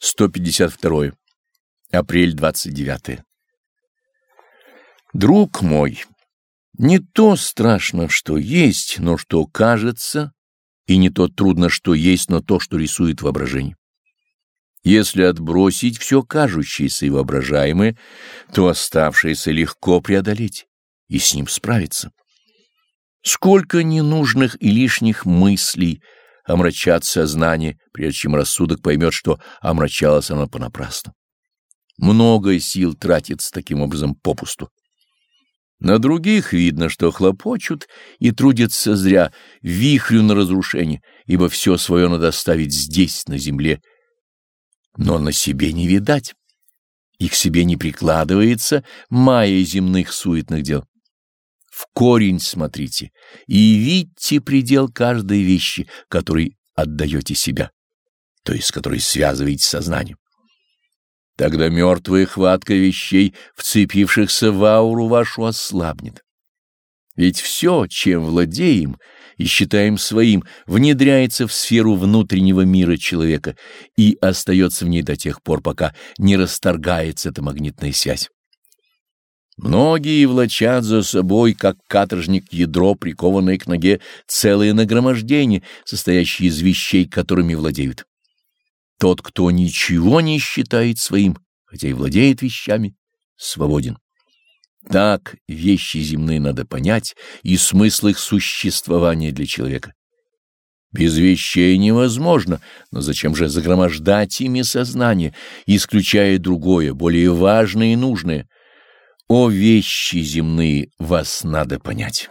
152. Апрель 29. Друг мой, не то страшно, что есть, но что кажется, и не то трудно, что есть, но то, что рисует воображение. Если отбросить все кажущееся и воображаемое, то оставшееся легко преодолеть и с ним справиться. Сколько ненужных и лишних мыслей омрачат сознание, прежде чем рассудок поймет, что омрачалось оно понапрасну. Много сил тратится таким образом попусту. На других видно, что хлопочут и трудятся зря, вихрю на разрушение, ибо все свое надо оставить здесь, на земле. Но на себе не видать, и к себе не прикладывается майя земных суетных дел. В корень смотрите и видите предел каждой вещи, которой отдаете себя, то есть которой связываете сознание. Тогда мертвая хватка вещей, вцепившихся в ауру вашу, ослабнет. Ведь все, чем владеем и считаем своим, внедряется в сферу внутреннего мира человека и остается в ней до тех пор, пока не расторгается эта магнитная связь. Многие влачат за собой, как каторжник ядро, прикованное к ноге, целое нагромождение, состоящее из вещей, которыми владеют. Тот, кто ничего не считает своим, хотя и владеет вещами, свободен. Так вещи земные надо понять и смысл их существования для человека. Без вещей невозможно, но зачем же загромождать ими сознание, исключая другое, более важное и нужное — о вещи земные вас надо понять.